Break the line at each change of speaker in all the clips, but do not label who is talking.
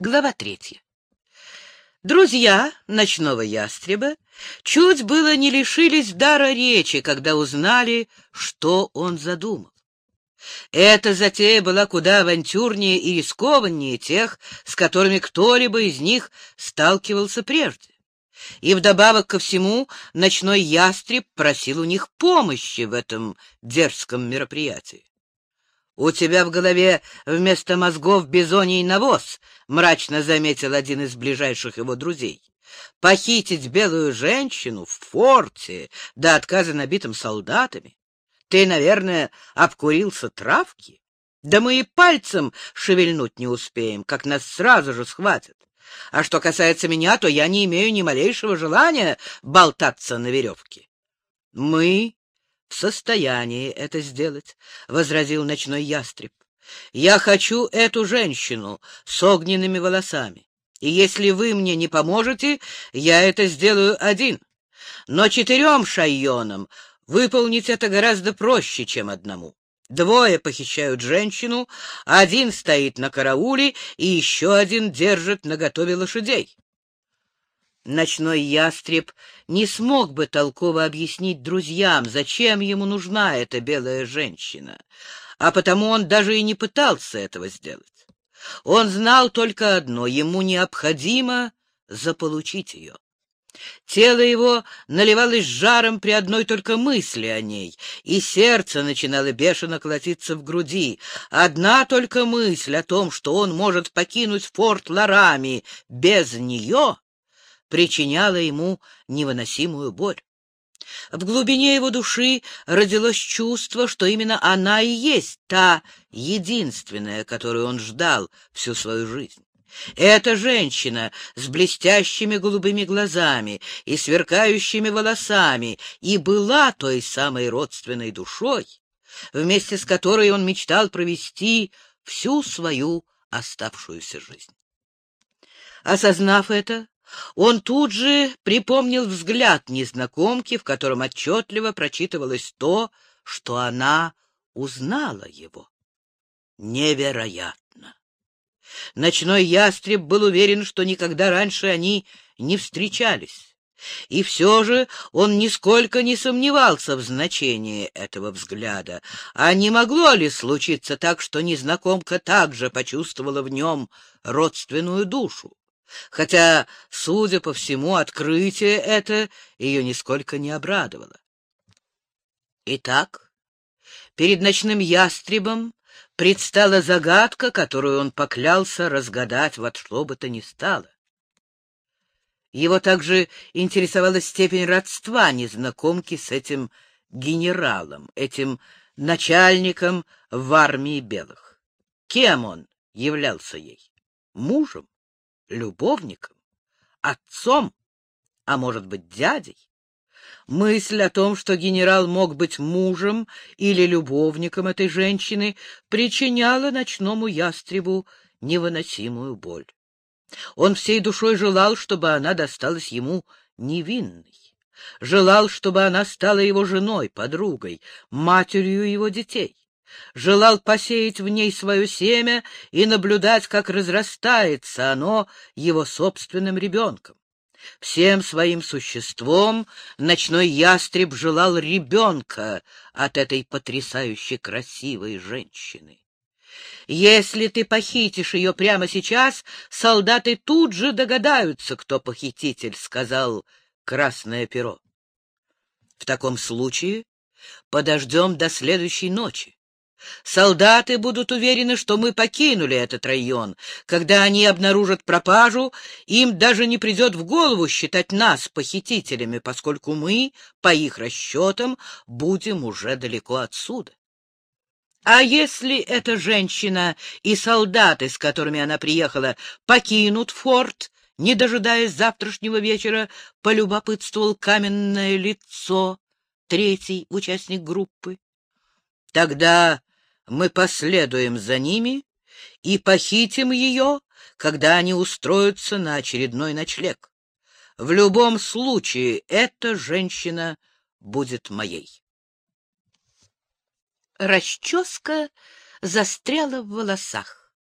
Глава третья. Друзья ночного ястреба чуть было не лишились дара речи, когда узнали, что он задумал. Эта затея была куда авантюрнее и рискованнее тех, с которыми кто-либо из них сталкивался прежде. И вдобавок ко всему ночной ястреб просил у них помощи в этом дерзком мероприятии. «У тебя в голове вместо мозгов бизоний навоз», — мрачно заметил один из ближайших его друзей. «Похитить белую женщину в форте, до отказа набитым солдатами? Ты, наверное, обкурился травки? Да мы и пальцем шевельнуть не успеем, как нас сразу же схватят. А что касается меня, то я не имею ни малейшего желания болтаться на веревке. Мы в состоянии это сделать, — возразил ночной ястреб. Я хочу эту женщину с огненными волосами, и если вы мне не поможете, я это сделаю один. Но четырем шайонам выполнить это гораздо проще, чем одному. Двое похищают женщину, один стоит на карауле, и еще один держит наготове лошадей. Ночной ястреб не смог бы толково объяснить друзьям, зачем ему нужна эта белая женщина, а потому он даже и не пытался этого сделать. Он знал только одно — ему необходимо заполучить ее. Тело его наливалось жаром при одной только мысли о ней, и сердце начинало бешено колотиться в груди. Одна только мысль о том, что он может покинуть форт Ларами без нее, причиняла ему невыносимую боль. В глубине его души родилось чувство, что именно она и есть та единственная, которую он ждал всю свою жизнь. Эта женщина с блестящими голубыми глазами и сверкающими волосами и была той самой родственной душой, вместе с которой он мечтал провести всю свою оставшуюся жизнь. Осознав это, он тут же припомнил взгляд незнакомки, в котором отчетливо прочитывалось то, что она узнала его. Невероятно! Ночной ястреб был уверен, что никогда раньше они не встречались. И все же он нисколько не сомневался в значении этого взгляда. А не могло ли случиться так, что незнакомка также почувствовала в нем родственную душу? Хотя, судя по всему, открытие это ее нисколько не обрадовало. Итак, перед ночным ястребом предстала загадка, которую он поклялся разгадать во что бы то ни стало. Его также интересовала степень родства незнакомки с этим генералом, этим начальником в армии белых. Кем он являлся ей? Мужем? Любовником, отцом, а может быть, дядей. Мысль о том, что генерал мог быть мужем или любовником этой женщины, причиняла ночному ястребу невыносимую боль. Он всей душой желал, чтобы она досталась ему невинной. Желал, чтобы она стала его женой, подругой, матерью его детей желал посеять в ней свое семя и наблюдать, как разрастается оно его собственным ребенком. Всем своим существом ночной ястреб желал ребенка от этой потрясающе красивой женщины. Если ты похитишь ее прямо сейчас, солдаты тут же догадаются, кто похититель, — сказал Красное Перо. В таком случае подождем до следующей ночи. Солдаты будут уверены, что мы покинули этот район. Когда они обнаружат пропажу, им даже не придет в голову считать нас похитителями, поскольку мы, по их расчетам, будем уже далеко отсюда. А если эта женщина и солдаты, с которыми она приехала, покинут форт, не дожидаясь завтрашнего вечера, полюбопытствовал каменное лицо, третий участник группы. Тогда мы последуем за ними и похитим ее, когда они устроятся на очередной ночлег. В любом случае эта женщина будет моей. Расческа застряла в волосах.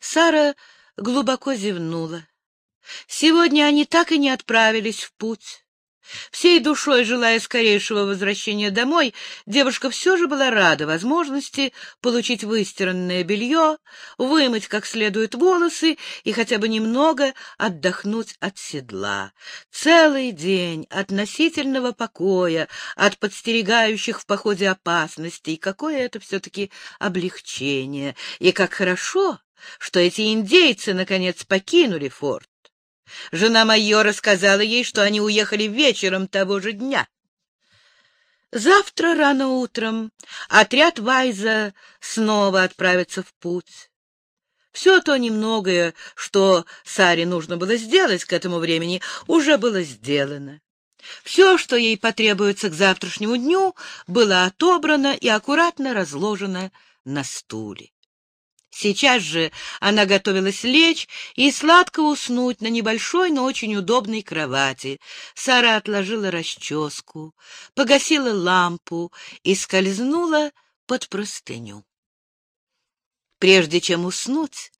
Сара глубоко зевнула. Сегодня они так и не отправились в путь. Всей душой желая скорейшего возвращения домой, девушка все же была рада возможности получить выстиранное белье, вымыть как следует волосы и хотя бы немного отдохнуть от седла. Целый день относительного покоя, от подстерегающих в походе опасностей, какое это все-таки облегчение, и как хорошо, что эти индейцы, наконец, покинули форт. Жена майора сказала ей, что они уехали вечером того же дня. Завтра рано утром отряд Вайза снова отправится в путь. Все то немногое, что Саре нужно было сделать к этому времени, уже было сделано. Все, что ей потребуется к завтрашнему дню, было отобрано и аккуратно разложено на стуле. Сейчас же она готовилась лечь и сладко уснуть на небольшой, но очень удобной кровати. Сара отложила расческу, погасила лампу и скользнула под простыню. Прежде чем уснуть,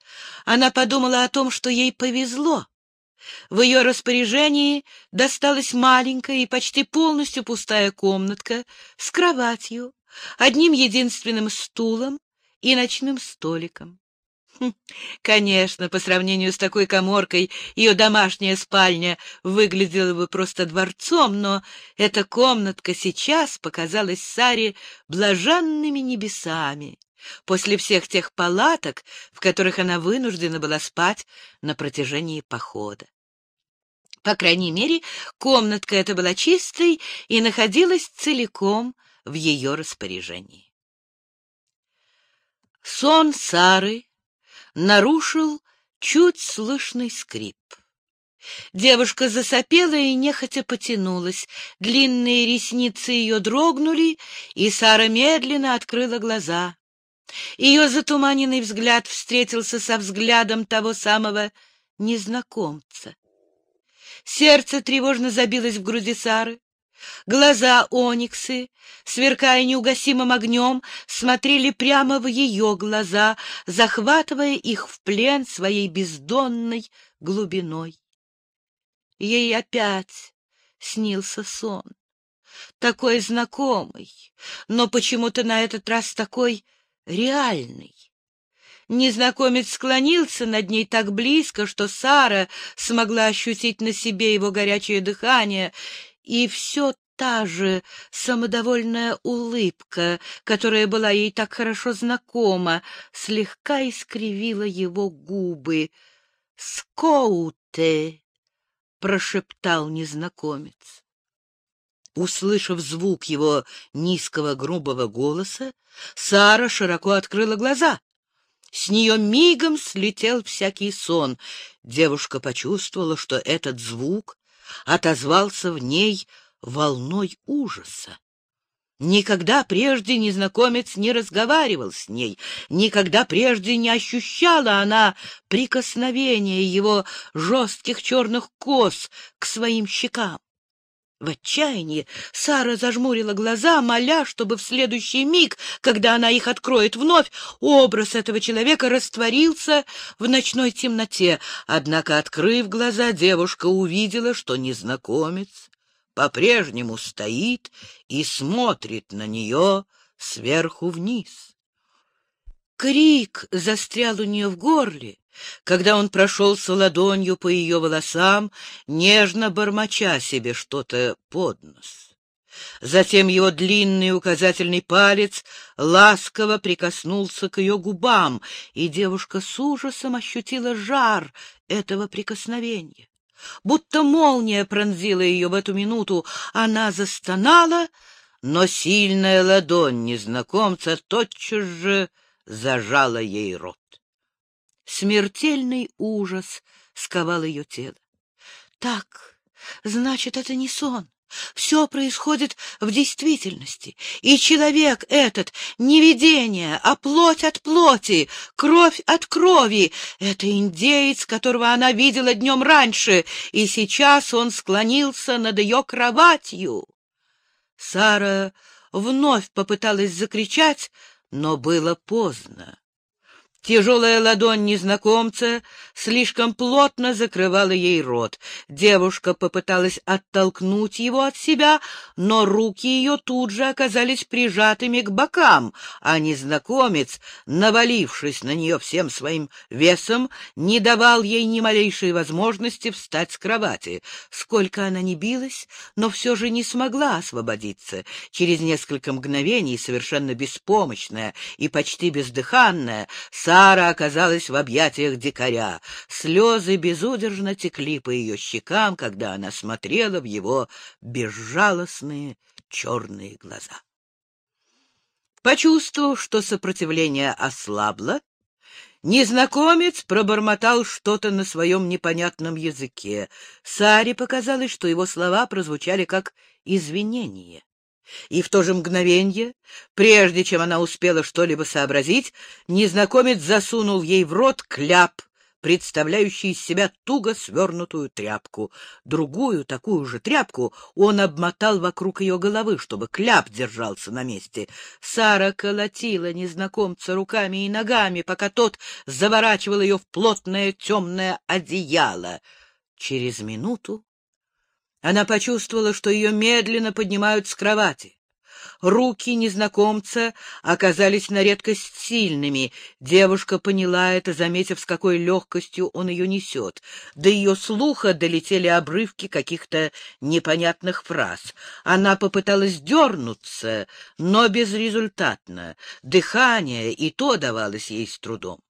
она подумала о том, что ей повезло. В ее распоряжении досталась маленькая и почти полностью пустая комнатка с кроватью, одним единственным стулом и ночным столиком. Хм, конечно, по сравнению с такой коморкой ее домашняя спальня выглядела бы просто дворцом, но эта комнатка сейчас показалась Саре блаженными небесами после всех тех палаток, в которых она вынуждена была спать на протяжении похода. По крайней мере, комнатка эта была чистой и находилась целиком в ее распоряжении. Сон Сары нарушил чуть слышный скрип. Девушка засопела и нехотя потянулась. Длинные ресницы ее дрогнули, и Сара медленно открыла глаза. Ее затуманенный взгляд встретился со взглядом того самого незнакомца. Сердце тревожно забилось в груди Сары. Глаза Ониксы, сверкая неугасимым огнем, смотрели прямо в ее глаза, захватывая их в плен своей бездонной глубиной. Ей опять снился сон, такой знакомый, но почему-то на этот раз такой реальный. Незнакомец склонился над ней так близко, что Сара смогла ощутить на себе его горячее дыхание, и все та же самодовольная улыбка, которая была ей так хорошо знакома, слегка искривила его губы. «Скоуте!» — прошептал незнакомец. Услышав звук его низкого грубого голоса, Сара широко открыла глаза. С нее мигом слетел всякий сон. Девушка почувствовала, что этот звук отозвался в ней волной ужаса. Никогда прежде незнакомец не разговаривал с ней, никогда прежде не ощущала она прикосновения его жестких черных кос к своим щекам. В отчаянии Сара зажмурила глаза, моля, чтобы в следующий миг, когда она их откроет вновь, образ этого человека растворился в ночной темноте. Однако, открыв глаза, девушка увидела, что незнакомец по-прежнему стоит и смотрит на нее сверху вниз. Крик застрял у нее в горле, когда он прошелся ладонью по ее волосам, нежно бормоча себе что-то под нос. Затем его длинный указательный палец ласково прикоснулся к ее губам, и девушка с ужасом ощутила жар этого прикосновения. Будто молния пронзила ее в эту минуту, она застонала, но сильная ладонь незнакомца тотчас же зажала ей рот. Смертельный ужас сковал ее тело. Так, значит, это не сон. Все происходит в действительности, и человек этот — не видение, а плоть от плоти, кровь от крови. Это индеец, которого она видела днем раньше, и сейчас он склонился над ее кроватью. Сара вновь попыталась закричать, но было поздно. Тяжелая ладонь незнакомца слишком плотно закрывала ей рот. Девушка попыталась оттолкнуть его от себя, но руки ее тут же оказались прижатыми к бокам, а незнакомец, навалившись на нее всем своим весом, не давал ей ни малейшей возможности встать с кровати. Сколько она ни билась, но все же не смогла освободиться. Через несколько мгновений, совершенно беспомощная и почти бездыханная, Сара оказалась в объятиях дикаря. Слезы безудержно текли по ее щекам, когда она смотрела в его безжалостные черные глаза. Почувствовав, что сопротивление ослабло, незнакомец пробормотал что-то на своем непонятном языке. Саре показалось, что его слова прозвучали как извинение. И в то же мгновенье, прежде чем она успела что-либо сообразить, незнакомец засунул ей в рот кляп, представляющий из себя туго свернутую тряпку. Другую, такую же тряпку, он обмотал вокруг ее головы, чтобы кляп держался на месте. Сара колотила незнакомца руками и ногами, пока тот заворачивал ее в плотное темное одеяло. Через минуту она почувствовала, что ее медленно поднимают с кровати. Руки незнакомца оказались на редкость сильными. Девушка поняла это, заметив, с какой легкостью он ее несет. До ее слуха долетели обрывки каких-то непонятных фраз. Она попыталась дернуться, но безрезультатно. Дыхание и то давалось ей с трудом.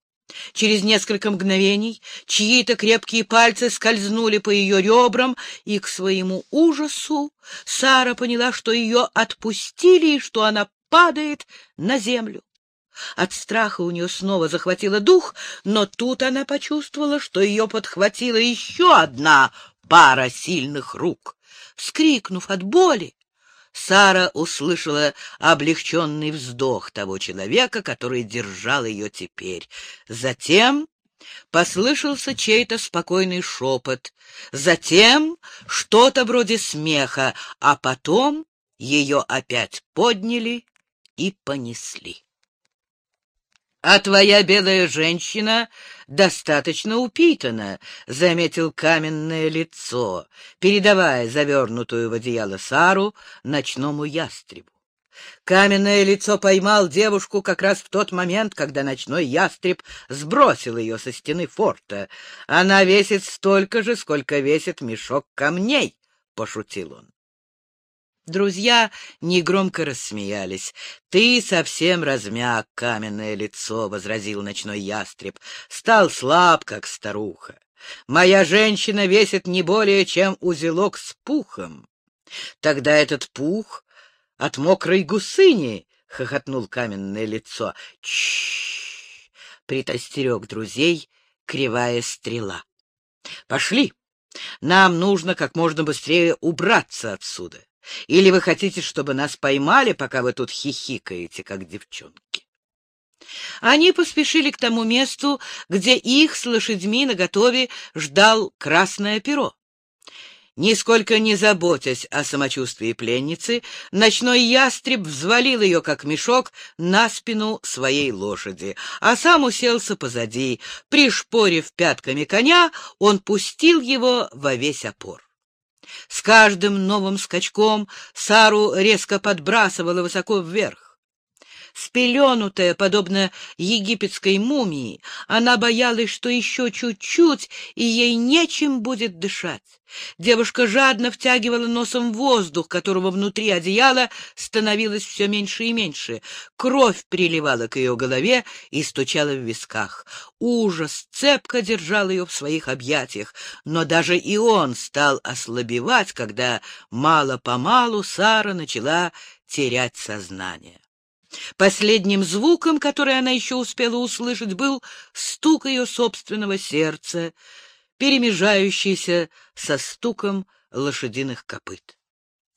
Через несколько мгновений чьи-то крепкие пальцы скользнули по ее ребрам, и к своему ужасу Сара поняла, что ее отпустили и что она падает на землю. От страха у нее снова захватило дух, но тут она почувствовала, что ее подхватила еще одна пара сильных рук. Вскрикнув от боли, Сара услышала облегченный вздох того человека, который держал ее теперь. Затем послышался чей-то спокойный шепот, затем что-то вроде смеха, а потом ее опять подняли и понесли. А твоя белая женщина достаточно упитана, — заметил каменное лицо, передавая завернутую в одеяло Сару ночному ястребу. Каменное лицо поймал девушку как раз в тот момент, когда ночной ястреб сбросил ее со стены форта. Она весит столько же, сколько весит мешок камней, — пошутил он. Друзья негромко рассмеялись. — Ты совсем размяк, каменное лицо, — возразил ночной ястреб. — Стал слаб, как старуха. Моя женщина весит не более, чем узелок с пухом. Тогда этот пух от мокрой гусыни, — хохотнул каменное лицо. — Чш! — притостерег друзей кривая стрела. — Пошли! Нам нужно как можно быстрее убраться отсюда. Или вы хотите, чтобы нас поймали, пока вы тут хихикаете, как девчонки? Они поспешили к тому месту, где их с лошадьми наготове ждал красное перо. Нисколько не заботясь о самочувствии пленницы, ночной ястреб взвалил ее, как мешок, на спину своей лошади, а сам уселся позади. Пришпорив пятками коня, он пустил его во весь опор. С каждым новым скачком Сару резко подбрасывала высоко вверх. Спеленутая, подобно египетской мумии, она боялась, что еще чуть-чуть, и ей нечем будет дышать. Девушка жадно втягивала носом воздух, которого внутри одеяла становилось все меньше и меньше. Кровь приливала к ее голове и стучала в висках. Ужас цепко держал ее в своих объятиях, но даже и он стал ослабевать, когда мало-помалу Сара начала терять сознание. Последним звуком, который она еще успела услышать, был стук ее собственного сердца, перемежающийся со стуком лошадиных копыт.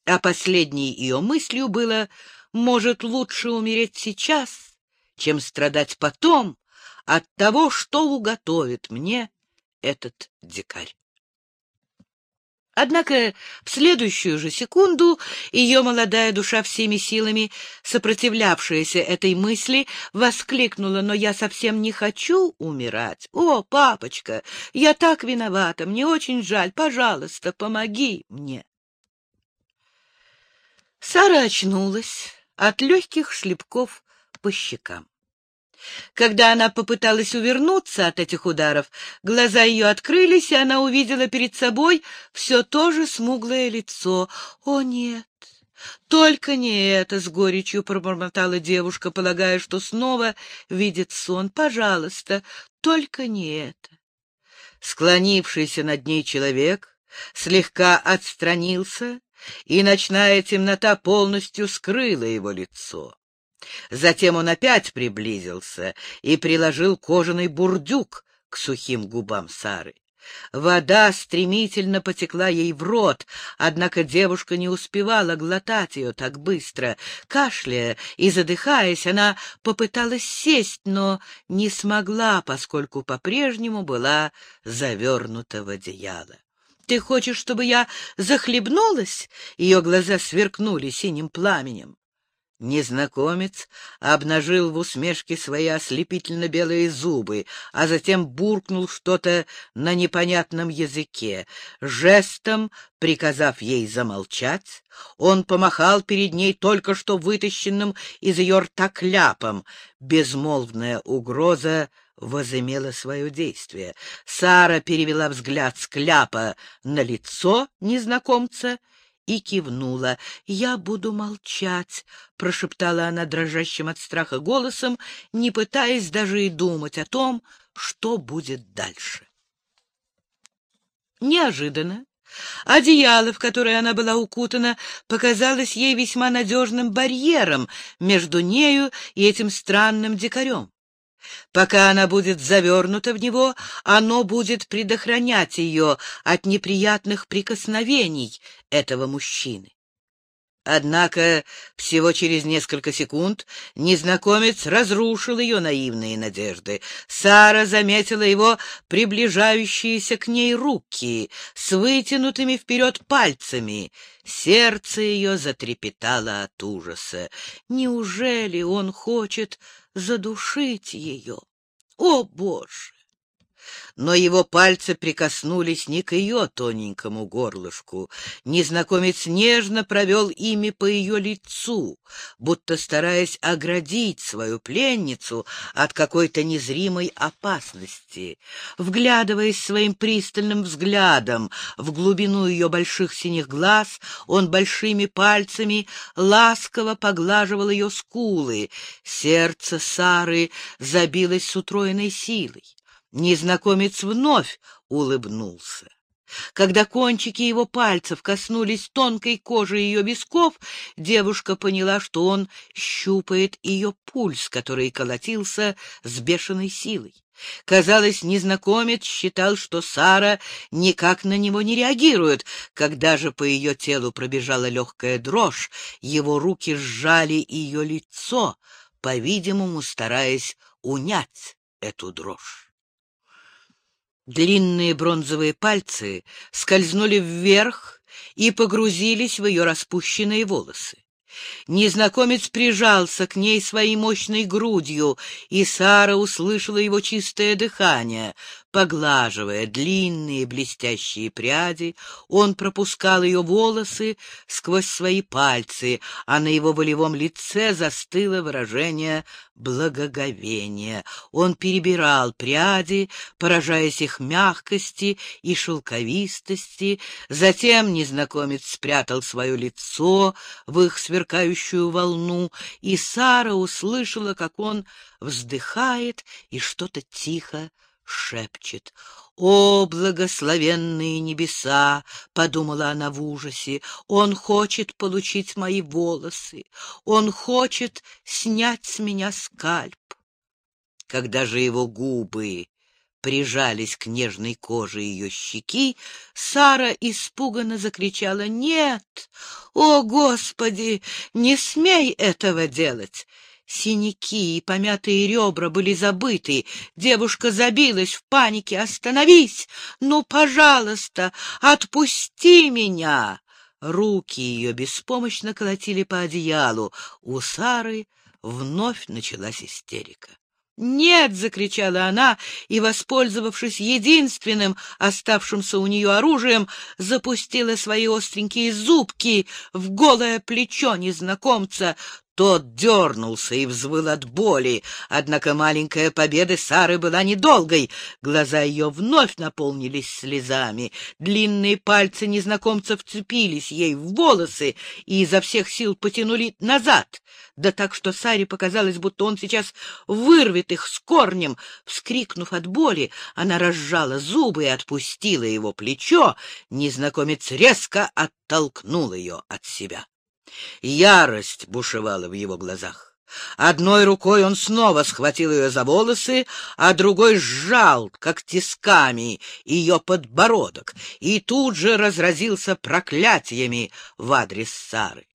А последней ее мыслью было, может, лучше умереть сейчас, чем страдать потом от того, что уготовит мне этот дикарь. Однако в следующую же секунду ее молодая душа всеми силами, сопротивлявшаяся этой мысли, воскликнула, «Но я совсем не хочу умирать! О, папочка, я так виновата, мне очень жаль, пожалуйста, помоги мне!» Сара очнулась от легких шлепков по щекам. Когда она попыталась увернуться от этих ударов, глаза ее открылись, и она увидела перед собой все то же смуглое лицо. «О, нет! Только не это!» — с горечью пробормотала девушка, полагая, что снова видит сон. «Пожалуйста, только не это!» Склонившийся над ней человек слегка отстранился, и ночная темнота полностью скрыла его лицо. Затем он опять приблизился и приложил кожаный бурдюк к сухим губам Сары. Вода стремительно потекла ей в рот, однако девушка не успевала глотать ее так быстро. Кашляя и задыхаясь, она попыталась сесть, но не смогла, поскольку по-прежнему была завернута в одеяло. «Ты хочешь, чтобы я захлебнулась?» Ее глаза сверкнули синим пламенем. Незнакомец обнажил в усмешке свои ослепительно-белые зубы, а затем буркнул что-то на непонятном языке. Жестом, приказав ей замолчать, он помахал перед ней только что вытащенным из ее рта кляпом. Безмолвная угроза возымела свое действие. Сара перевела взгляд с кляпа на лицо незнакомца и кивнула. «Я буду молчать», — прошептала она дрожащим от страха голосом, не пытаясь даже и думать о том, что будет дальше. Неожиданно Одеяло, в которое она была укутана, показалось ей весьма надежным барьером между нею и этим странным дикарем. Пока она будет завернута в него, оно будет предохранять ее от неприятных прикосновений этого мужчины. Однако всего через несколько секунд незнакомец разрушил ее наивные надежды. Сара заметила его приближающиеся к ней руки с вытянутыми вперед пальцами. Сердце ее затрепетало от ужаса. Неужели он хочет задушить ее. О, Боже! Но его пальцы прикоснулись не к ее тоненькому горлышку. Незнакомец нежно провел ими по ее лицу, будто стараясь оградить свою пленницу от какой-то незримой опасности. Вглядываясь своим пристальным взглядом в глубину ее больших синих глаз, он большими пальцами ласково поглаживал ее скулы. Сердце Сары забилось с утроенной силой. Незнакомец вновь улыбнулся. Когда кончики его пальцев коснулись тонкой кожи ее висков, девушка поняла, что он щупает ее пульс, который колотился с бешеной силой. Казалось, незнакомец считал, что Сара никак на него не реагирует. Когда же по ее телу пробежала легкая дрожь, его руки сжали ее лицо, по-видимому, стараясь унять эту дрожь. Длинные бронзовые пальцы скользнули вверх и погрузились в ее распущенные волосы. Незнакомец прижался к ней своей мощной грудью, и Сара услышала его чистое дыхание. Поглаживая длинные блестящие пряди, он пропускал ее волосы сквозь свои пальцы, а на его волевом лице застыло выражение благоговения. Он перебирал пряди, поражаясь их мягкости и шелковистости. Затем незнакомец спрятал свое лицо в их сверкающую волну, и Сара услышала, как он вздыхает и что-то тихо шепчет. «О, благословенные небеса!» — подумала она в ужасе. «Он хочет получить мои волосы. Он хочет снять с меня скальп». Когда же его губы прижались к нежной коже ее щеки, Сара испуганно закричала «Нет! О, Господи! Не смей этого делать!» Синяки и помятые ребра были забыты. Девушка забилась в панике. «Остановись! Ну, пожалуйста, отпусти меня!» Руки ее беспомощно колотили по одеялу. У Сары вновь началась истерика. «Нет!» — закричала она и, воспользовавшись единственным оставшимся у нее оружием, запустила свои остренькие зубки в голое плечо незнакомца. Тот дернулся и взвыл от боли, однако маленькая победа Сары была недолгой. Глаза ее вновь наполнились слезами. Длинные пальцы незнакомца вцепились ей в волосы и изо всех сил потянули назад. Да так, что Саре показалось, будто он сейчас вырвет их с корнем. Вскрикнув от боли, она разжала зубы и отпустила его плечо. Незнакомец резко оттолкнул ее от себя. Ярость бушевала в его глазах. Одной рукой он снова схватил ее за волосы, а другой сжал, как тисками, ее подбородок, и тут же разразился проклятиями в адрес Сары.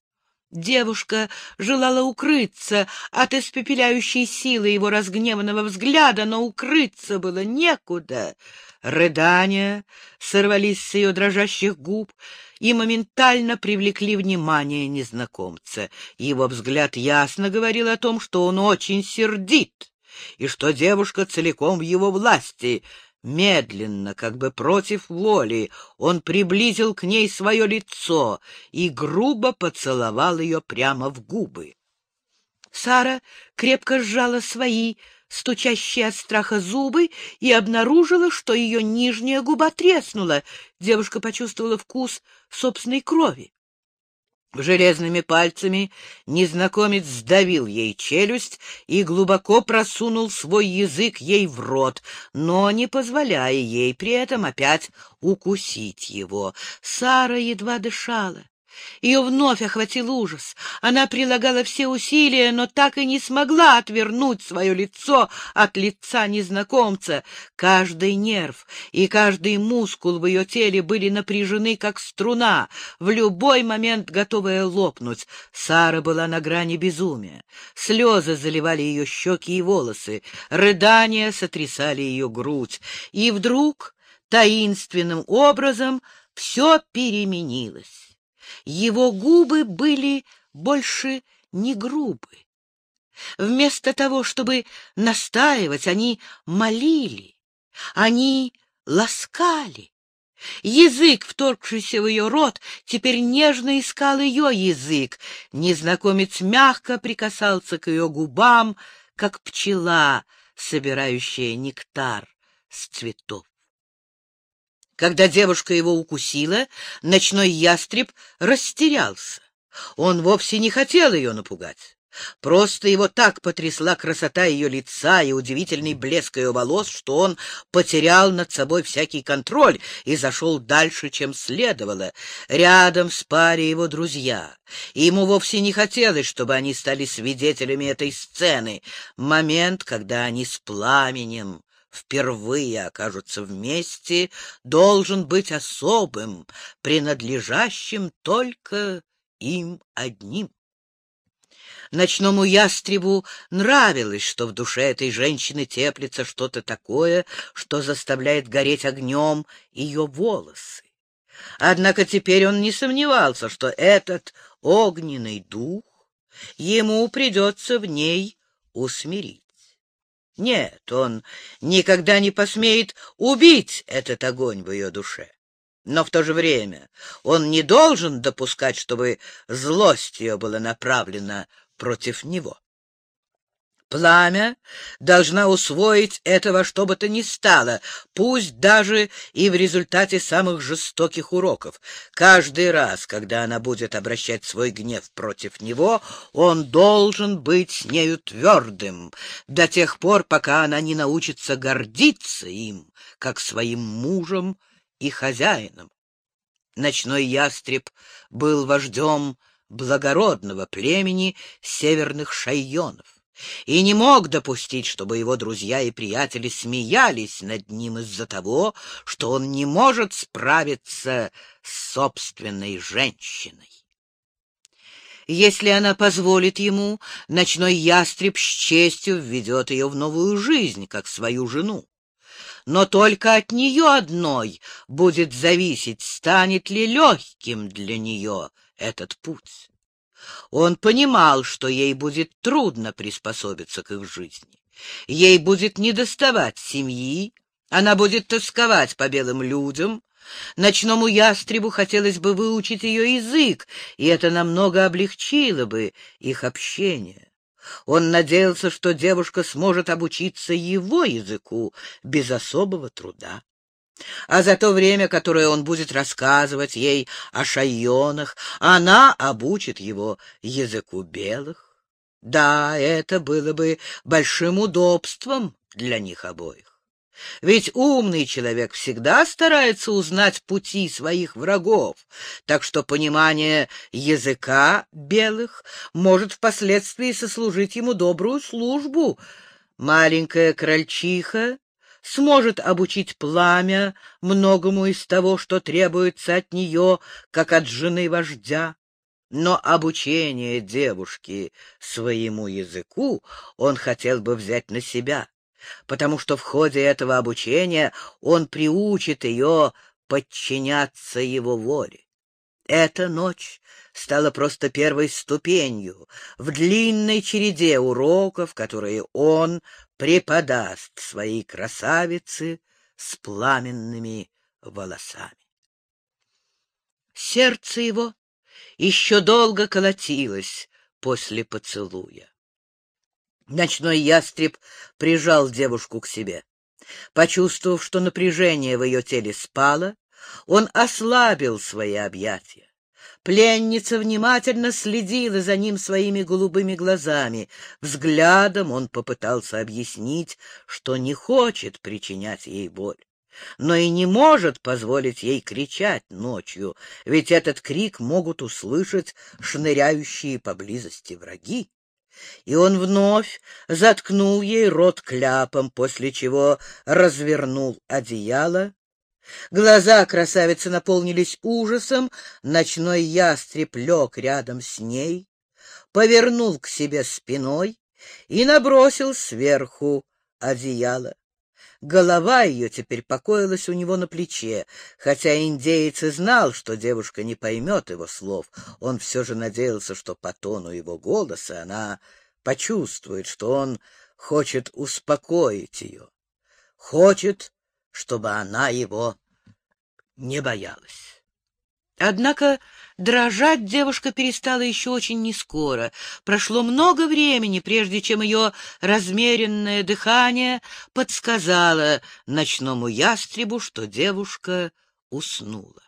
Девушка желала укрыться от испепеляющей силы его разгневанного взгляда, но укрыться было некуда. Рыдания сорвались с ее дрожащих губ и моментально привлекли внимание незнакомца. Его взгляд ясно говорил о том, что он очень сердит и что девушка целиком в его власти. Медленно, как бы против воли, он приблизил к ней свое лицо и грубо поцеловал ее прямо в губы. Сара крепко сжала свои, стучащие от страха зубы, и обнаружила, что ее нижняя губа треснула. Девушка почувствовала вкус собственной крови. Железными пальцами незнакомец сдавил ей челюсть и глубоко просунул свой язык ей в рот, но не позволяя ей при этом опять укусить его. Сара едва дышала. Ее вновь охватил ужас. Она прилагала все усилия, но так и не смогла отвернуть свое лицо от лица незнакомца. Каждый нерв и каждый мускул в ее теле были напряжены, как струна, в любой момент готовая лопнуть. Сара была на грани безумия. Слезы заливали ее щеки и волосы, рыдания сотрясали ее грудь. И вдруг таинственным образом все переменилось. Его губы были больше не грубы. Вместо того, чтобы настаивать, они молили, они ласкали. Язык, вторгшийся в ее рот, теперь нежно искал ее язык. Незнакомец мягко прикасался к ее губам, как пчела, собирающая нектар с цветов. Когда девушка его укусила, ночной ястреб растерялся. Он вовсе не хотел ее напугать. Просто его так потрясла красота ее лица и удивительный блеск ее волос, что он потерял над собой всякий контроль и зашел дальше, чем следовало. Рядом спали его друзья, и ему вовсе не хотелось, чтобы они стали свидетелями этой сцены. Момент, когда они с пламенем впервые окажутся вместе, должен быть особым, принадлежащим только им одним. Ночному ястребу нравилось, что в душе этой женщины теплится что-то такое, что заставляет гореть огнем ее волосы. Однако теперь он не сомневался, что этот огненный дух ему придется в ней усмирить. Нет, он никогда не посмеет убить этот огонь в ее душе. Но в то же время он не должен допускать, чтобы злость ее была направлена против него. Пламя должна усвоить этого что бы то ни стало, пусть даже и в результате самых жестоких уроков. Каждый раз, когда она будет обращать свой гнев против него, он должен быть с нею твердым, до тех пор, пока она не научится гордиться им, как своим мужем и хозяином. Ночной ястреб был вождем благородного племени северных шайонов и не мог допустить, чтобы его друзья и приятели смеялись над ним из-за того, что он не может справиться с собственной женщиной. Если она позволит ему, ночной ястреб с честью введет ее в новую жизнь, как свою жену. Но только от нее одной будет зависеть, станет ли легким для нее этот путь. Он понимал, что ей будет трудно приспособиться к их жизни. Ей будет недоставать семьи, она будет тосковать по белым людям, Ночному ястребу хотелось бы выучить ее язык, и это намного облегчило бы их общение. Он надеялся, что девушка сможет обучиться его языку без особого труда. А за то время, которое он будет рассказывать ей о шайонах, она обучит его языку белых. Да, это было бы большим удобством для них обоих. Ведь умный человек всегда старается узнать пути своих врагов, так что понимание языка белых может впоследствии сослужить ему добрую службу. Маленькая крольчиха сможет обучить пламя многому из того, что требуется от нее, как от жены вождя. Но обучение девушки своему языку он хотел бы взять на себя потому что в ходе этого обучения он приучит ее подчиняться его воле. Эта ночь стала просто первой ступенью в длинной череде уроков, которые он преподаст своей красавице с пламенными волосами. Сердце его еще долго колотилось после поцелуя. Ночной ястреб прижал девушку к себе. Почувствовав, что напряжение в ее теле спало, он ослабил свои объятия. Пленница внимательно следила за ним своими голубыми глазами. Взглядом он попытался объяснить, что не хочет причинять ей боль, но и не может позволить ей кричать ночью, ведь этот крик могут услышать шныряющие поблизости враги и он вновь заткнул ей рот кляпом, после чего развернул одеяло. Глаза красавицы наполнились ужасом, ночной ястреб лег рядом с ней, повернул к себе спиной и набросил сверху одеяло. Голова ее теперь покоилась у него на плече. Хотя индеец и знал, что девушка не поймет его слов, он все же надеялся, что по тону его голоса она почувствует, что он хочет успокоить ее, хочет, чтобы она его не боялась. Однако дрожать девушка перестала еще очень нескоро. Прошло много времени, прежде чем ее размеренное дыхание подсказало ночному ястребу, что девушка уснула.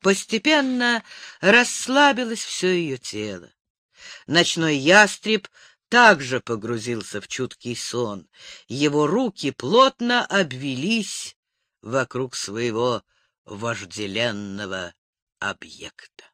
Постепенно расслабилось все ее тело. Ночной ястреб также погрузился в чуткий сон. Его руки плотно обвелись вокруг своего вожделенного объекта.